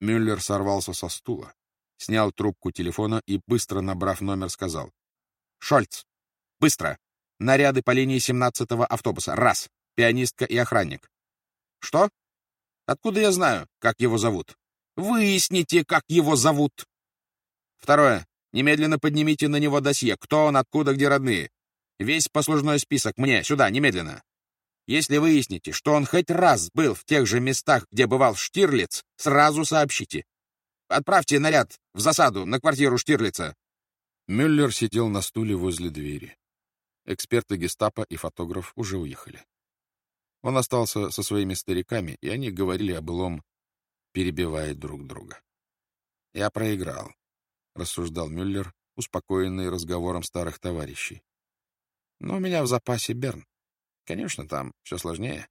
Мюллер сорвался со стула, снял трубку телефона и, быстро набрав номер, сказал. «Шольц! Быстро! Наряды по линии 17-го автобуса. Раз! Пианистка и охранник». «Что? Откуда я знаю, как его зовут?» «Выясните, как его зовут!» «Второе. Немедленно поднимите на него досье. Кто он, откуда, где родные. Весь послужной список мне, сюда, немедленно. Если выясните, что он хоть раз был в тех же местах, где бывал Штирлиц, сразу сообщите. Отправьте наряд в засаду на квартиру Штирлица. Мюллер сидел на стуле возле двери. Эксперты гестапо и фотограф уже уехали. Он остался со своими стариками, и они говорили о былом, перебивая друг друга. «Я проиграл», — рассуждал Мюллер, успокоенный разговором старых товарищей. «Но у меня в запасе Берн. Конечно, там все сложнее.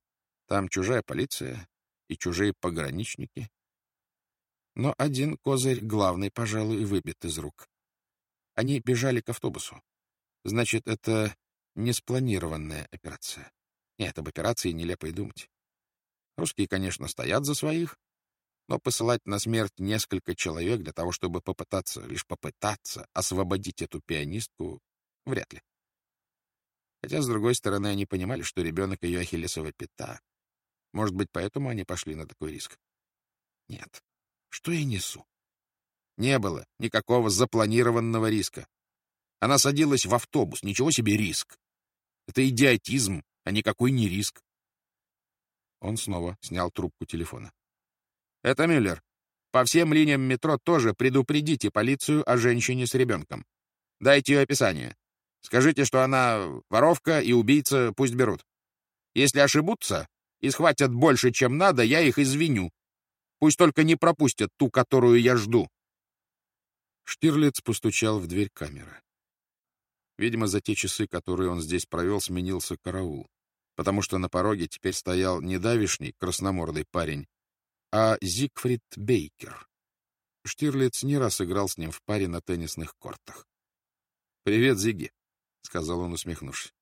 Там чужая полиция и чужие пограничники. Но один козырь, главный, пожалуй, выбит из рук. Они бежали к автобусу. Значит, это не спланированная операция. Нет, об операции нелепо и думать. Русские, конечно, стоят за своих, но посылать на смерть несколько человек для того, чтобы попытаться, лишь попытаться освободить эту пианистку, вряд ли. Хотя, с другой стороны, они понимали, что ребенок ее ахиллесова пята. Может быть, поэтому они пошли на такой риск? Нет. Что я несу? Не было никакого запланированного риска. Она садилась в автобус. Ничего себе риск. Это идиотизм, а никакой не риск. Он снова снял трубку телефона. «Это Мюллер. По всем линиям метро тоже предупредите полицию о женщине с ребенком. Дайте ее описание. Скажите, что она воровка и убийца, пусть берут. Если ошибутся и схватят больше, чем надо, я их извиню. Пусть только не пропустят ту, которую я жду. Штирлиц постучал в дверь камеры. Видимо, за те часы, которые он здесь провел, сменился караул, потому что на пороге теперь стоял не давишний красномордый парень, а Зигфрид Бейкер. Штирлиц не раз играл с ним в паре на теннисных кортах. «Привет, Зиги», — сказал он, усмехнувшись.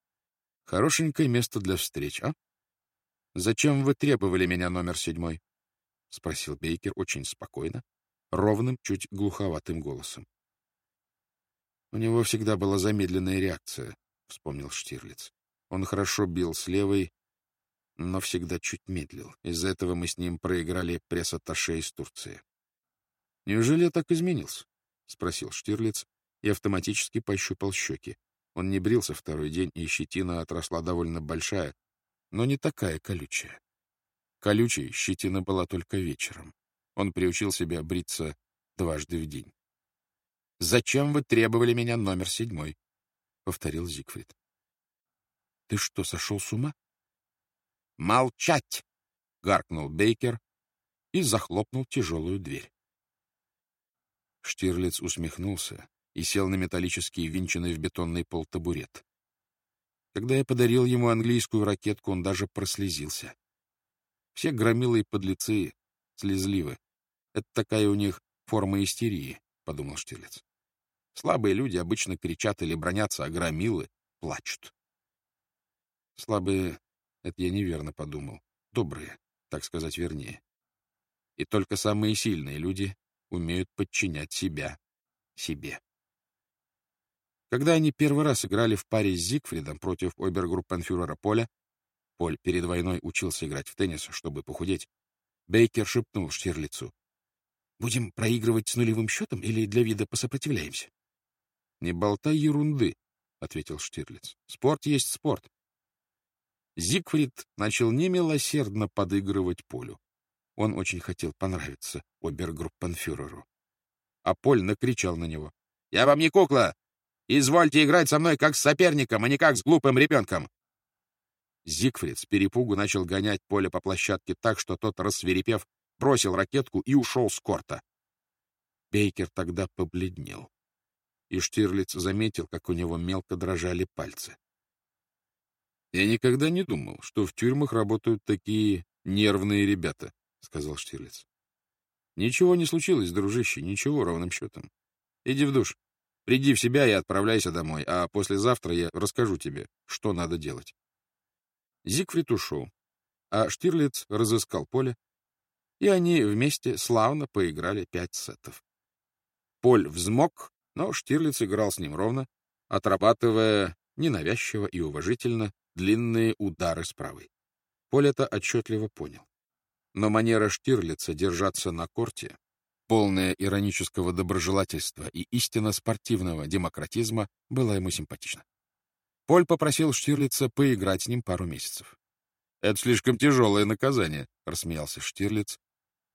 «Хорошенькое место для встреч, а? Зачем вы требовали меня номер седьмой?» — спросил Бейкер очень спокойно, ровным, чуть глуховатым голосом. «У него всегда была замедленная реакция», — вспомнил Штирлиц. «Он хорошо бил с левой, но всегда чуть медлил. Из-за этого мы с ним проиграли пресс-атташе из Турции». «Неужели я так изменился?» — спросил Штирлиц и автоматически пощупал щеки. Он не брился второй день, и щетина отросла довольно большая, но не такая колючая. Колючей щетина была только вечером. Он приучил себя бриться дважды в день. — Зачем вы требовали меня номер седьмой? — повторил Зигфрид. — Ты что, сошел с ума? — Молчать! — гаркнул Бейкер и захлопнул тяжелую дверь. Штирлиц усмехнулся и сел на металлический винченный в бетонный пол табурет. Когда я подарил ему английскую ракетку, он даже прослезился. Все громилы и подлецы слезливы. Это такая у них форма истерии, — подумал Штирлиц. Слабые люди обычно кричат или бронятся, а громилы плачут. Слабые — это я неверно подумал. Добрые, так сказать, вернее. И только самые сильные люди умеют подчинять себя себе. Когда они первый раз играли в паре с Зигфридом против обергруппенфюрера Поля, Поль перед войной учился играть в теннис, чтобы похудеть, Бейкер шепнул Штирлицу. «Будем проигрывать с нулевым счетом или для вида посопротивляемся?» «Не болтай ерунды», — ответил Штирлиц. «Спорт есть спорт». Зигфрид начал немилосердно подыгрывать Полю. Он очень хотел понравиться обергруппенфюреру. А Поль накричал на него. «Я вам не кукла! Извольте играть со мной как с соперником, а не как с глупым ребенком. Зигфрид с перепугу начал гонять поле по площадке так, что тот, рассверепев, бросил ракетку и ушел с корта. Бейкер тогда побледнел. И Штирлиц заметил, как у него мелко дрожали пальцы. — Я никогда не думал, что в тюрьмах работают такие нервные ребята, — сказал Штирлиц. — Ничего не случилось, дружище, ничего, ровным счетом. Иди в душ. Приди в себя и отправляйся домой, а послезавтра я расскажу тебе, что надо делать. Зигфрид ушел, а Штирлиц разыскал поле, и они вместе славно поиграли пять сетов. Поль взмок, но Штирлиц играл с ним ровно, отрабатывая ненавязчиво и уважительно длинные удары с правой. Поль это отчетливо понял. Но манера Штирлица держаться на корте, полная иронического доброжелательства и истинно спортивного демократизма, была ему симпатична. Поль попросил Штирлица поиграть с ним пару месяцев. «Это слишком тяжелое наказание», — рассмеялся Штирлиц.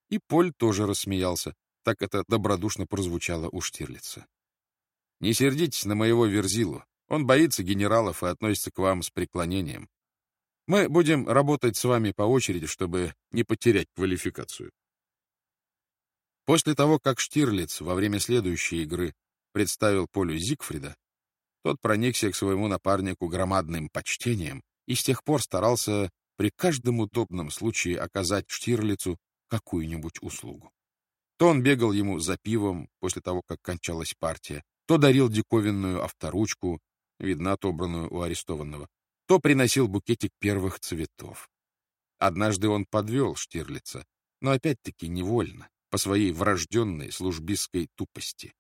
И Поль тоже рассмеялся, так это добродушно прозвучало у Штирлица. «Не сердитесь на моего Верзилу. Он боится генералов и относится к вам с преклонением. Мы будем работать с вами по очереди, чтобы не потерять квалификацию». После того, как Штирлиц во время следующей игры представил Полю Зигфрида, тот проникся к своему напарнику громадным почтением и с тех пор старался при каждом удобном случае оказать Штирлицу какую-нибудь услугу. То он бегал ему за пивом после того, как кончалась партия, то дарил диковинную авторучку, видно отобранную у арестованного, то приносил букетик первых цветов. Однажды он подвел Штирлица, но опять-таки невольно, по своей врожденной службистской тупости.